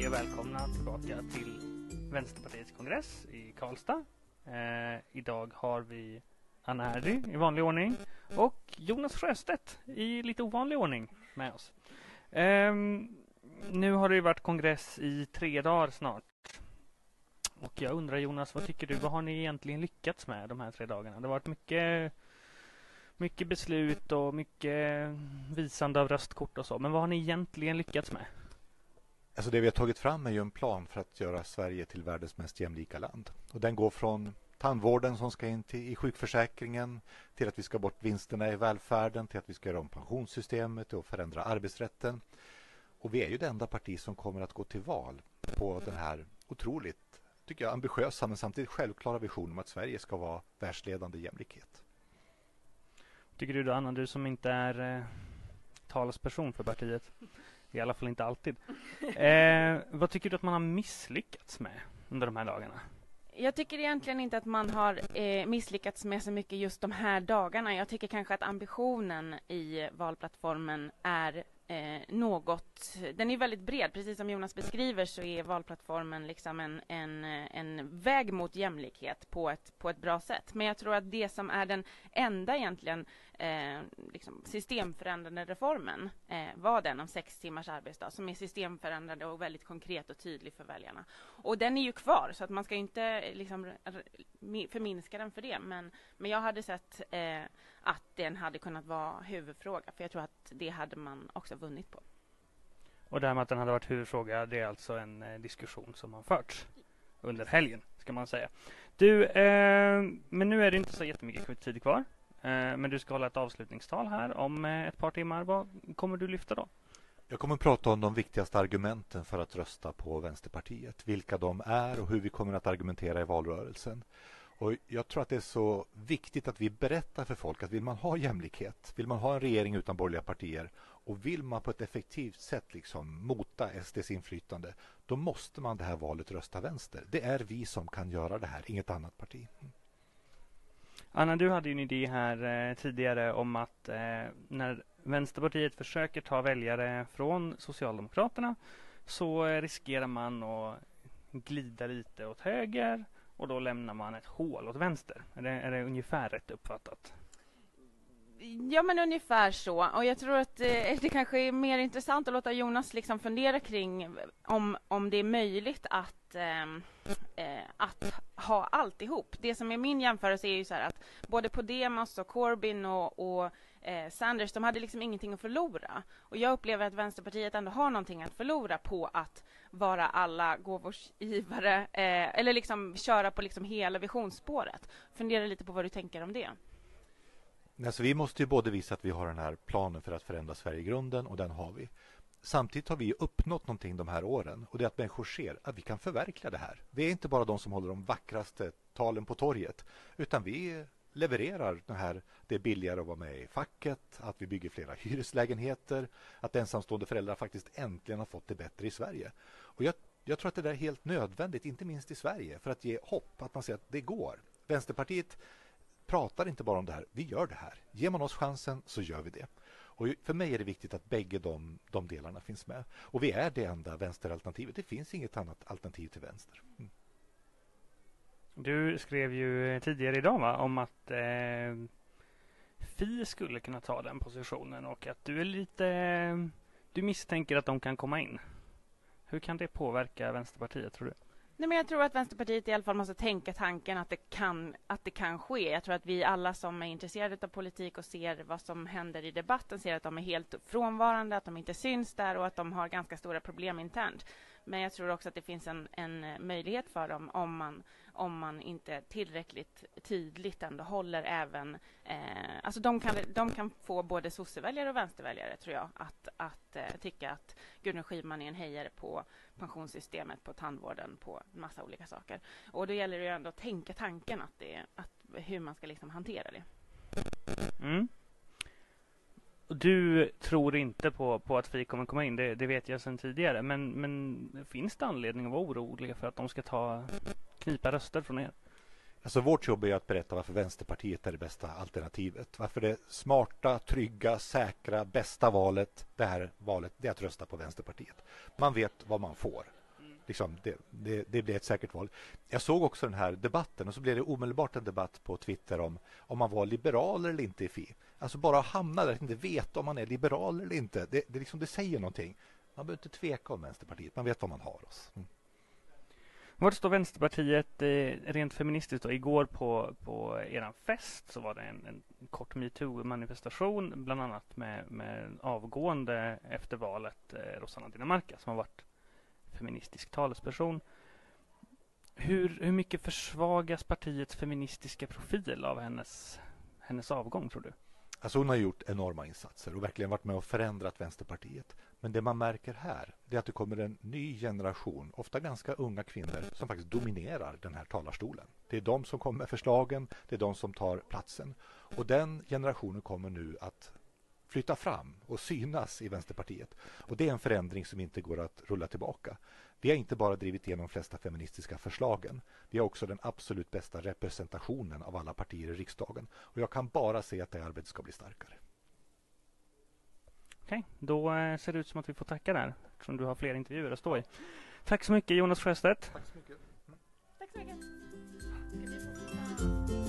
Hej och välkomna tillbaka till Vänsterpartiets kongress i Karlstad. Eh, idag har vi Anna Herdy i vanlig ordning och Jonas Sjöstedt i lite ovanlig ordning med oss. Eh, nu har det ju varit kongress i tre dagar snart. Och jag undrar Jonas, vad tycker du? Vad har ni egentligen lyckats med de här tre dagarna? Det har varit mycket mycket beslut och mycket visande av röstkort och så. Men vad har ni egentligen lyckats med? Alltså det vi har tagit fram är ju en plan för att göra Sverige till världens mest jämlika land. Och den går från tandvården som ska in till, i sjukförsäkringen till att vi ska bort vinsterna i välfärden till att vi ska göra om pensionssystemet och förändra arbetsrätten. Och vi är ju det enda parti som kommer att gå till val på den här otroligt, tycker jag, ambitiösa men samtidigt självklara visionen om att Sverige ska vara världsledande i jämlikhet. Tycker du då Anna, du som inte är eh, talesperson för partiet, i alla fall inte alltid. Eh, vad tycker du att man har misslyckats med under de här dagarna? Jag tycker egentligen inte att man har eh, misslyckats med så mycket just de här dagarna. Jag tycker kanske att ambitionen i valplattformen är eh, något... Den är väldigt bred. Precis som Jonas beskriver så är valplattformen liksom en, en, en väg mot jämlikhet på ett, på ett bra sätt. Men jag tror att det som är den enda egentligen eh, liksom systemförändrande reformen eh, var den om sex timmars arbetsdag som är systemförändrande och väldigt konkret och tydlig för väljarna. Och den är ju kvar så att man ska inte eh, liksom, förminska den för det. Men, men jag hade sett eh, att den hade kunnat vara huvudfråga för jag tror att det hade man också vunnit på. Och det här med att den hade varit huvudfråga det är alltså en eh, diskussion som har förts under helgen ska man säga. Du, eh, men nu är det inte så jättemycket tid kvar. Eh, men du ska hålla ett avslutningstal här om eh, ett par timmar. Vad kommer du lyfta då? Jag kommer att prata om de viktigaste argumenten för att rösta på Vänsterpartiet. Vilka de är och hur vi kommer att argumentera i valrörelsen. Och jag tror att det är så viktigt att vi berättar för folk att vill man ha jämlikhet, vill man ha en regering utan borgerliga partier och vill man på ett effektivt sätt liksom mota SDs inflytande, då måste man det här valet rösta vänster. Det är vi som kan göra det här, inget annat parti. Mm. Anna, du hade ju en idé här eh, tidigare om att eh, när Vänsterpartiet försöker ta väljare från Socialdemokraterna så eh, riskerar man att glida lite åt höger och då lämnar man ett hål åt vänster. Är det, är det ungefär rätt uppfattat? Ja, men ungefär så. Och jag tror att eh, det kanske är mer intressant att låta Jonas liksom fundera kring om, om det är möjligt att, ehm, eh, att ha alltihop. Det som är min jämförelse är ju så här att både Podemos och Corbyn och, och eh, Sanders, de hade liksom ingenting att förlora. Och jag upplever att Vänsterpartiet ändå har någonting att förlora på att vara alla gåvors givare, eh, eller liksom köra på liksom hela visionsspåret. Fundera lite på vad du tänker om det. Alltså, vi måste ju både visa att vi har den här planen för att förändra Sverige i grunden och den har vi. Samtidigt har vi uppnått någonting de här åren och det är att människor ser att vi kan förverkliga det här. Vi är inte bara de som håller de vackraste talen på torget utan vi levererar det här. Det är billigare att vara med i facket, att vi bygger flera hyreslägenheter, att ensamstående föräldrar faktiskt äntligen har fått det bättre i Sverige. Och jag, jag tror att det där är helt nödvändigt, inte minst i Sverige, för att ge hopp, att man ser att det går. Vänsterpartiet pratar inte bara om det här, vi gör det här. Ger man oss chansen så gör vi det. Och för mig är det viktigt att bägge de, de delarna finns med. Och vi är det enda vänsteralternativet. Det finns inget annat alternativ till vänster. Mm. Du skrev ju tidigare idag va, om att eh, Fi skulle kunna ta den positionen och att du är lite... Du misstänker att de kan komma in. Hur kan det påverka Vänsterpartiet tror du? Nej, men jag tror att Vänsterpartiet i alla fall måste tänka tanken att det, kan, att det kan ske. Jag tror att vi alla som är intresserade av politik och ser vad som händer i debatten ser att de är helt frånvarande, att de inte syns där och att de har ganska stora problem internt. Men jag tror också att det finns en, en eh, möjlighet för dem om man, om man inte tillräckligt tydligt ändå håller även... Eh, alltså de kan, de kan få både sosseväljare och vänsterväljare, tror jag, att, att eh, tycka att Gudrun Schyman är en hejare på pensionssystemet, på tandvården, på massa olika saker. Och då gäller det ju ändå att tänka tanken att det, att, hur man ska liksom hantera det. Mm. Du tror inte på, på att Fi kommer komma in, det, det vet jag sedan tidigare. Men, men finns det anledning att vara orolig för att de ska ta knipa röster från er? Alltså vårt jobb är att berätta varför Vänsterpartiet är det bästa alternativet. Varför det smarta, trygga, säkra, bästa valet, det här valet, det är att rösta på Vänsterpartiet. Man vet vad man får liksom, det, det, det blev ett säkert val. Jag såg också den här debatten och så blev det omedelbart en debatt på Twitter om om man var liberal eller inte i Fi. Alltså bara hamna där, att inte veta om man är liberal eller inte. Det, det, liksom, det säger någonting. Man behöver inte tveka om Vänsterpartiet, man vet var man har oss. Mm. Var står Vänsterpartiet eh, rent feministiskt? Då? Igår på, på er fest så var det en, en kort metoo-manifestation bland annat med, med avgående efter valet eh, Rosanna Dinamarca som har varit feministisk talesperson. Hur, hur mycket försvagas partiets feministiska profil av hennes, hennes avgång tror du? Alltså hon har gjort enorma insatser och verkligen varit med och förändrat Vänsterpartiet. Men det man märker här det är att det kommer en ny generation, ofta ganska unga kvinnor, som faktiskt dominerar den här talarstolen. Det är de som kommer med förslagen, det är de som tar platsen. Och den generationen kommer nu att flytta fram och synas i Vänsterpartiet. Och det är en förändring som inte går att rulla tillbaka. Vi har inte bara drivit igenom de flesta feministiska förslagen. Vi har också den absolut bästa representationen av alla partier i riksdagen. Och jag kan bara se att det arbetet ska bli starkare. Okej, då eh, ser det ut som att vi får tacka där eftersom du har fler intervjuer att stå i. Tack så mycket Jonas Sjöstedt. Tack så mycket. Mm. Tack så mycket.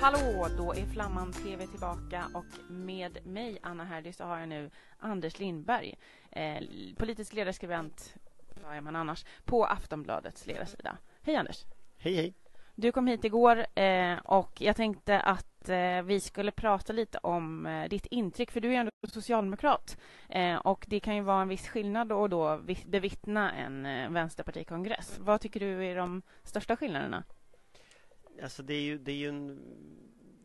Hallå, då är Flamman TV tillbaka och med mig, Anna Herdy, så har jag nu Anders Lindberg, eh, politisk ledarskribent, vad är man annars, på Aftonbladets ledarsida. Hej Anders! Hej hej! Du kom hit igår eh, och jag tänkte att eh, vi skulle prata lite om eh, ditt intryck, för du är ändå socialdemokrat eh, och det kan ju vara en viss skillnad och då bevittna en eh, vänsterpartikongress. Vad tycker du är de största skillnaderna? Alltså det är ju, det är ju en,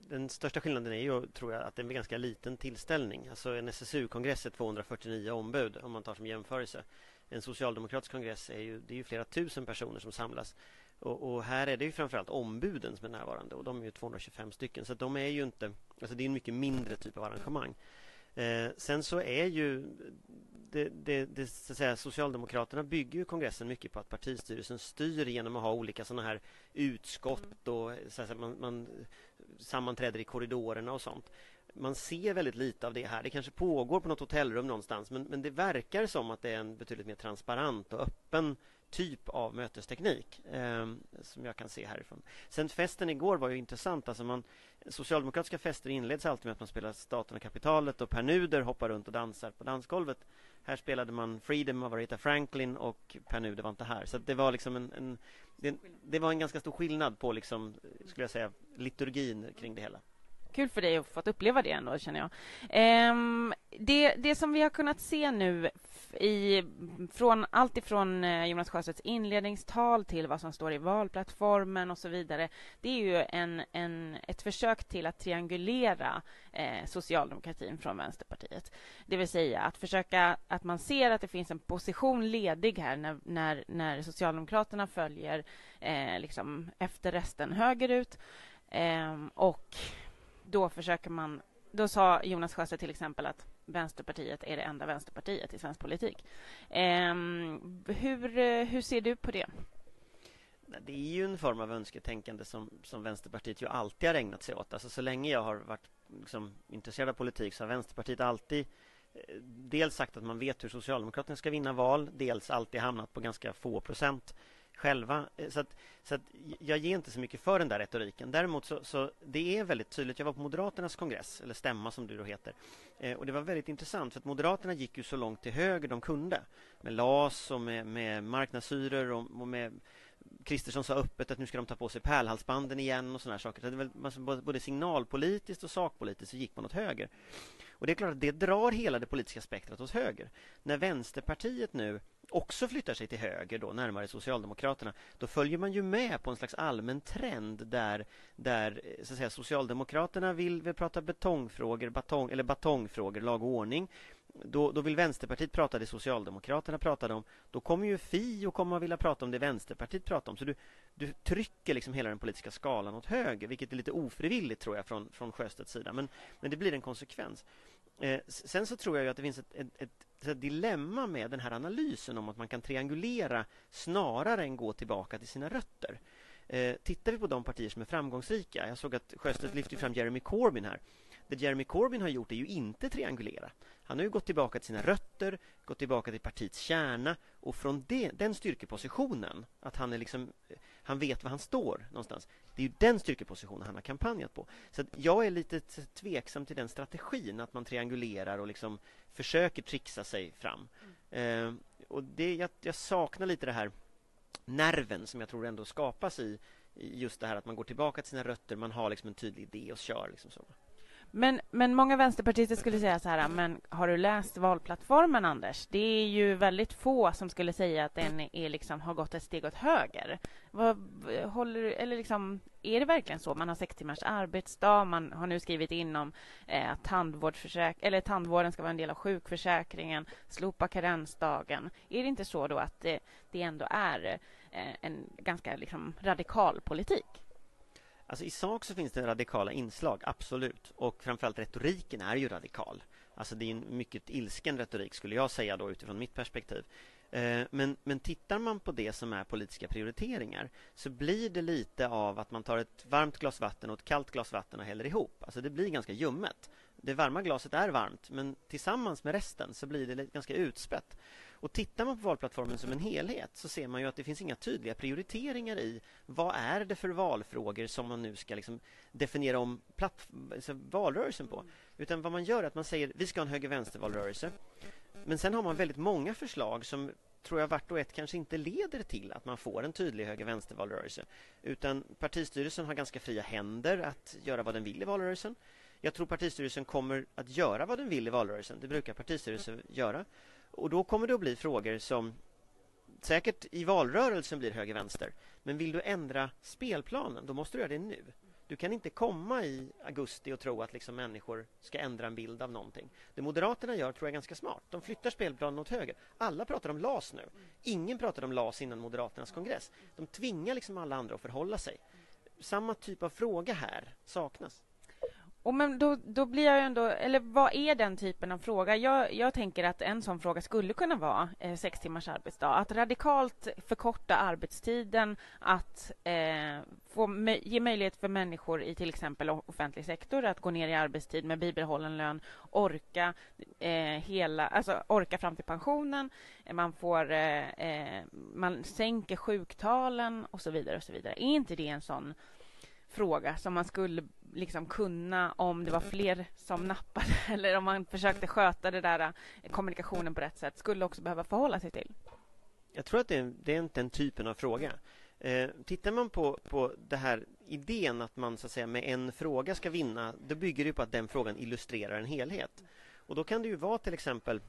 den största skillnaden är ju, tror jag, att det är en ganska liten tillställning. Alltså en SSU-kongress är 249 ombud om man tar som jämförelse. En socialdemokratisk kongress är ju, det är ju flera tusen personer som samlas. Och, och, här är det ju framförallt ombuden som är närvarande och de är ju 225 stycken. Så de är ju inte, alltså det är en mycket mindre typ av arrangemang. Eh, sen så är ju det, det, det, så att säga, Socialdemokraterna bygger ju kongressen mycket på att partistyrelsen styr genom att ha olika sådana här utskott och så att säga, man, man sammanträder i korridorerna och sånt. Man ser väldigt lite av det här. Det kanske pågår på något hotellrum någonstans men, men det verkar som att det är en betydligt mer transparent och öppen typ av mötesteknik eh, som jag kan se härifrån. Sen festen igår var ju intressant. Alltså man, socialdemokratiska fester inleds alltid med att man spelar Staten och kapitalet och Per Nuder hoppar runt och dansar på dansgolvet. Här spelade man Freedom av Aretha Franklin och Per Nuder var inte här. Så det var liksom en, en det, det, var en ganska stor skillnad på liksom, skulle jag säga, liturgin kring det hela kul för dig att få uppleva det ändå, känner jag. Ehm, det, det som vi har kunnat se nu i, från allt ifrån eh, Jonas Sjöstedts inledningstal till vad som står i valplattformen och så vidare. Det är ju en, en, ett försök till att triangulera eh, socialdemokratin från Vänsterpartiet. Det vill säga att försöka att man ser att det finns en position ledig här när, när, när Socialdemokraterna följer eh, liksom efter resten högerut. Eh, och då försöker man... Då sa Jonas Sjöstedt till exempel att Vänsterpartiet är det enda Vänsterpartiet i svensk politik. Ehm, eh, hur, hur ser du på det? Det är ju en form av önsketänkande som, som Vänsterpartiet ju alltid har ägnat sig åt. Alltså så länge jag har varit liksom, intresserad av politik så har Vänsterpartiet alltid eh, dels sagt att man vet hur Socialdemokraterna ska vinna val, dels alltid hamnat på ganska få procent själva. Eh, så, att, så att jag ger inte så mycket för den där retoriken. Däremot så, så det är väldigt tydligt. Jag var på Moderaternas kongress, eller stämma som det då heter. Eh, och det var väldigt intressant för att Moderaterna gick ju så långt till höger de kunde. Med LAS och med, med marknadshyror och, och med Kristersson sa öppet att nu ska de ta på sig pärlhalsbanden igen och sådana saker. Så det var, alltså, både signalpolitiskt och sakpolitiskt så gick man åt höger. Och det är klart att det drar hela det politiska spektrat åt höger. När Vänsterpartiet nu också flyttar sig till höger, då, närmare Socialdemokraterna, då följer man ju med på en slags allmän trend där, där eh, så att säga, Socialdemokraterna vill, vill prata betongfrågor, batong, eller batongfrågor, lag och ordning. då, då vill Vänsterpartiet prata det Socialdemokraterna pratade om. Då kommer ju Fi och kommer att vilja prata om det Vänsterpartiet pratar om. Så du, du trycker liksom hela den politiska skalan åt höger, vilket är lite ofrivilligt tror jag från, från Sjöstedts sida. Men, men det blir en konsekvens. Eh, sen så tror jag att det finns ett, ett, ett, dilemma med den här analysen om att man kan triangulera snarare än gå tillbaka till sina rötter. Eh, tittar vi på de partier som är framgångsrika, jag såg att Sjöstedt lyfte fram Jeremy Corbyn här. Det Jeremy Corbyn har gjort är ju inte triangulera. Han har ju gått tillbaka till sina rötter, gått tillbaka till partiets kärna och från det, den styrkepositionen, att han är liksom, han vet var han står någonstans. Det är ju den styrkepositionen han har kampanjat på. Så jag är lite tveksam till den strategin, att man triangulerar och liksom försöker trixa sig fram. Mm. Eh, och det, jag, jag saknar lite det här nerven som jag tror ändå skapas i, i just det här att man går tillbaka till sina rötter, man har liksom en tydlig idé och kör. Liksom så. Men, men många vänsterpartister skulle säga så här, men har du läst valplattformen, Anders? Det är ju väldigt få som skulle säga att den är liksom, har gått ett steg åt höger. Vad, håller, eller liksom, är det verkligen så? Man har sex timmars arbetsdag, man har nu skrivit in om eh, tandvårdsförsäk eller tandvården ska vara en del av sjukförsäkringen, slopa karensdagen. Är det inte så då att det, det ändå är eh, en ganska liksom, radikal politik? Alltså I sak så finns det radikala inslag, absolut. Och framförallt retoriken är ju radikal. Alltså det är en mycket ilsken retorik skulle jag säga då utifrån mitt perspektiv. Eh, men, men tittar man på det som är politiska prioriteringar så blir det lite av att man tar ett varmt glas vatten och ett kallt glas vatten och häller ihop. Alltså det blir ganska ljummet. Det varma glaset är varmt men tillsammans med resten så blir det ganska utspätt. Och tittar man på valplattformen som en helhet så ser man ju att det finns inga tydliga prioriteringar i vad är det för valfrågor som man nu ska liksom definiera om platt, alltså valrörelsen på. Utan vad man gör är att man säger vi ska ha en höger-vänster-valrörelse. Men sen har man väldigt många förslag som tror jag vart och ett kanske inte leder till att man får en tydlig höger-vänster-valrörelse. Utan partistyrelsen har ganska fria händer att göra vad den vill i valrörelsen. Jag tror partistyrelsen kommer att göra vad den vill i valrörelsen. Det brukar partistyrelsen göra. Och då kommer det att bli frågor som säkert i valrörelsen blir höger-vänster. Men vill du ändra spelplanen, då måste du göra det nu. Du kan inte komma i augusti och tro att liksom människor ska ändra en bild av någonting. Det Moderaterna gör tror jag är ganska smart. De flyttar spelplanen åt höger. Alla pratar om LAS nu. Ingen pratade om LAS innan Moderaternas kongress. De tvingar liksom alla andra att förhålla sig. Samma typ av fråga här saknas. Och men då, då blir jag ändå, eller vad är den typen av fråga? Jag, jag tänker att en sån fråga skulle kunna vara eh, sex timmars arbetsdag. Att radikalt förkorta arbetstiden, att eh, få, ge möjlighet för människor i till exempel offentlig sektor att gå ner i arbetstid med bibehållen lön, orka eh, hela, alltså orka fram till pensionen. Eh, man får, eh, eh, man sänker sjuktalen och så vidare och så vidare. Är inte det en sån fråga som man skulle liksom kunna om det var fler som nappade eller om man försökte sköta det där eh, kommunikationen på rätt sätt skulle också behöva förhålla sig till? Jag tror att det är, det är inte den typen av fråga. Eh, tittar man på, på det här idén att man så att säga med en fråga ska vinna, då bygger det på att den frågan illustrerar en helhet. Och då kan det ju vara till exempel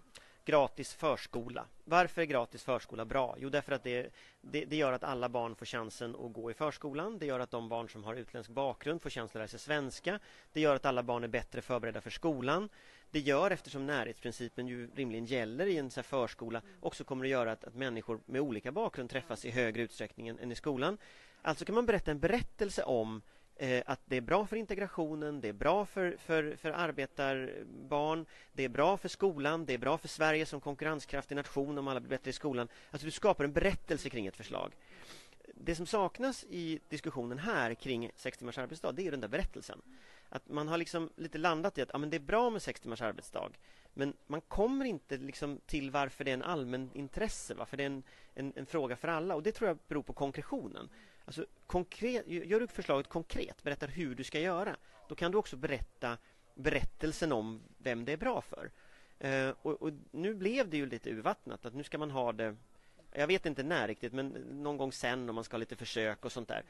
gratis förskola. Varför är gratis förskola bra? Jo, därför att det, det, det, gör att alla barn får chansen att gå i förskolan. Det gör att de barn som har utländsk bakgrund får chansen att lära sig svenska. Det gör att alla barn är bättre förberedda för skolan. Det gör, eftersom närhetsprincipen ju rimligen gäller i en så förskola, också kommer att göra att, att människor med olika bakgrund träffas i högre utsträckning än, än i skolan. Alltså kan man berätta en berättelse om Eh, att det är bra för integrationen, det är bra för, för, för arbetarbarn, det är bra för skolan, det är bra för Sverige som konkurrenskraftig nation om alla blir bättre i skolan. Alltså du skapar en berättelse kring ett förslag. Det som saknas i diskussionen här kring sex timmars arbetsdag, det är den där berättelsen. Att man har liksom lite landat i att ja, men det är bra med sex timmars arbetsdag, men man kommer inte liksom till varför det är en allmän intresse, varför det är en, en, en fråga för alla. Och det tror jag beror på konkretionen. Alltså, konkret, gör du förslaget konkret, berättar hur du ska göra, då kan du också berätta berättelsen om vem det är bra för. Uh, och, och, nu blev det ju lite urvattnat, att nu ska man ha det jag vet inte när riktigt, men någon gång sen om man ska ha lite försök och sånt där.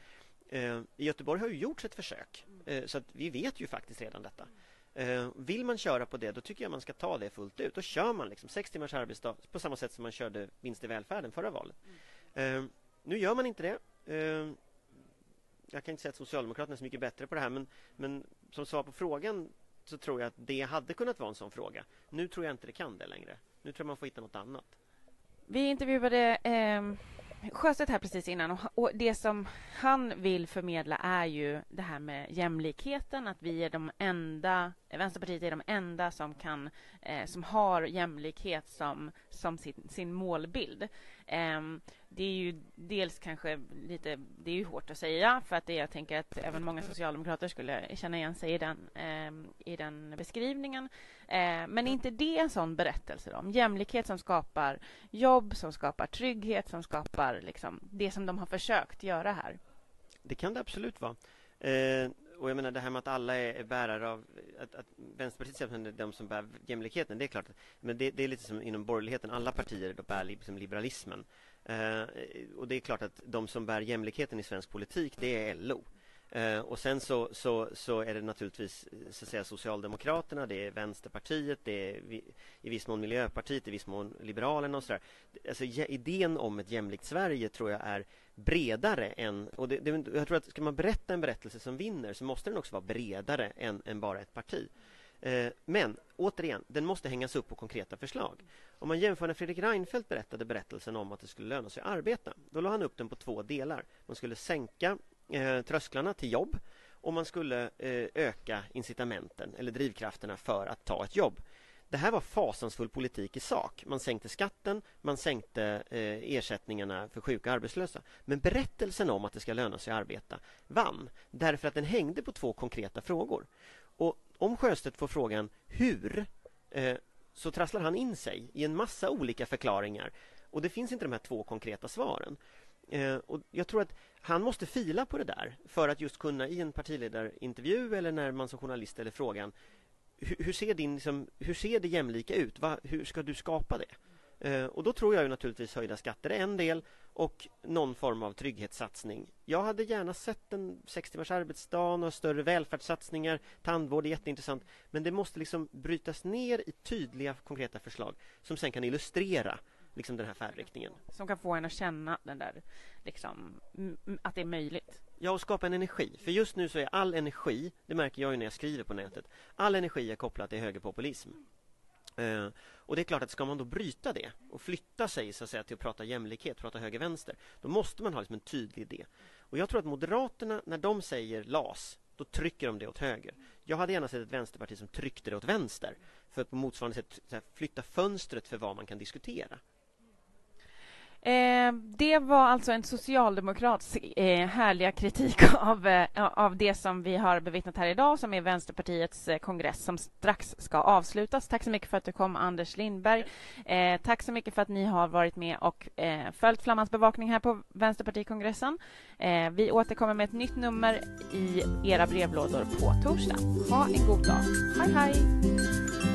Uh, I Göteborg har ju gjorts ett försök, uh, så att vi vet ju faktiskt redan detta. vill man köra på det, då tycker jag man ska ta det fullt ut. Då kör man liksom sex timmars arbetsdag på samma sätt som man körde vinst i välfärden förra valet. nu gör man inte det. Eh, jag kan inte säga att Socialdemokraterna är så mycket bättre på det här men, men som svar på frågan så tror jag att det hade kunnat vara en sån fråga. Nu tror jag inte det kan det längre. Nu tror jag man får hitta något annat. Vi intervjuade eh, Sjöstedt här precis innan och, och, det som han vill förmedla är ju det här med jämlikheten, att vi är de enda, Vänsterpartiet är de enda som kan, eh, som har jämlikhet som, som sin, sin målbild. Ehm, det är ju dels kanske lite, det är ju hårt att säga för att det, jag tänker att även många socialdemokrater skulle känna igen sig i den, ehm, i den beskrivningen. Ehm, men är inte det en sån berättelse om jämlikhet som skapar jobb, som skapar trygghet, som skapar liksom det som de har försökt göra här? Det kan det absolut vara. Eh, och jag menar det här med att alla är, är bärare av... Att, att Vänsterpartiet är de som bär jämlikheten, det är klart. Men det, det är lite som inom borgerligheten, alla partier då bär liksom liberalismen. Eh, och det är klart att de som bär jämlikheten i svensk politik, det är LO. Eh, och sen så, så, så är det naturligtvis så att säga, Socialdemokraterna, det är Vänsterpartiet, det är i viss mån Miljöpartiet, i viss mån Liberalerna och sådär. Alltså, idén om ett jämlikt Sverige tror jag är bredare än... Och det, det, jag tror att ska man berätta en berättelse som vinner så måste den också vara bredare än, än bara ett parti. Eh, men återigen, den måste hängas upp på konkreta förslag. Om man jämför när Fredrik Reinfeldt berättade berättelsen om att det skulle löna sig att arbeta. Då la han upp den på två delar. Man skulle sänka eh, trösklarna till jobb och man skulle eh, öka incitamenten eller drivkrafterna för att ta ett jobb. Det här var fasansfull politik i sak. Man sänkte skatten, man sänkte eh, ersättningarna för sjuka och arbetslösa. Men berättelsen om att det ska löna sig att arbeta vann därför att den hängde på två konkreta frågor. Och om Sjöstedt får frågan hur eh, så trasslar han in sig i en massa olika förklaringar och det finns inte de här två konkreta svaren. Eh, och jag tror att han måste fila på det där för att just kunna i en partiledarintervju eller när man som journalist ställer frågan hur, hur ser, din, liksom, hur ser det jämlika ut? Va, hur ska du skapa det? Eh, och då tror jag ju naturligtvis höjda skatter är en del och någon form av trygghetssatsning. Jag hade gärna sett en sex timmars arbetsdag och större välfärdssatsningar. Tandvård är jätteintressant. Men det måste liksom brytas ner i tydliga konkreta förslag som sen kan illustrera liksom den här färdriktningen. Som kan få en att känna den där, liksom, att det är möjligt. Ja, och skapa en energi. För just nu så är all energi, det märker jag ju när jag skriver på nätet, all energi är kopplad till högerpopulism. Uh, och det är klart att ska man då bryta det och flytta sig så att säga, till att prata jämlikhet, prata höger-vänster, då måste man ha liksom en tydlig idé. Och jag tror att Moderaterna, när de säger LAS, då trycker de det åt höger. Jag hade gärna sett ett vänsterparti som tryckte det åt vänster för att på motsvarande sätt flytta fönstret för vad man kan diskutera. Eh, det var alltså en socialdemokrats eh, härliga kritik av, eh, av det som vi har bevittnat här idag som är Vänsterpartiets eh, kongress som strax ska avslutas. Tack så mycket för att du kom, Anders Lindberg. Eh, tack så mycket för att ni har varit med och eh, följt Flammans bevakning här på Vänsterpartikongressen. Eh, vi återkommer med ett nytt nummer i era brevlådor på torsdag. Ha en god dag. Hej, hej!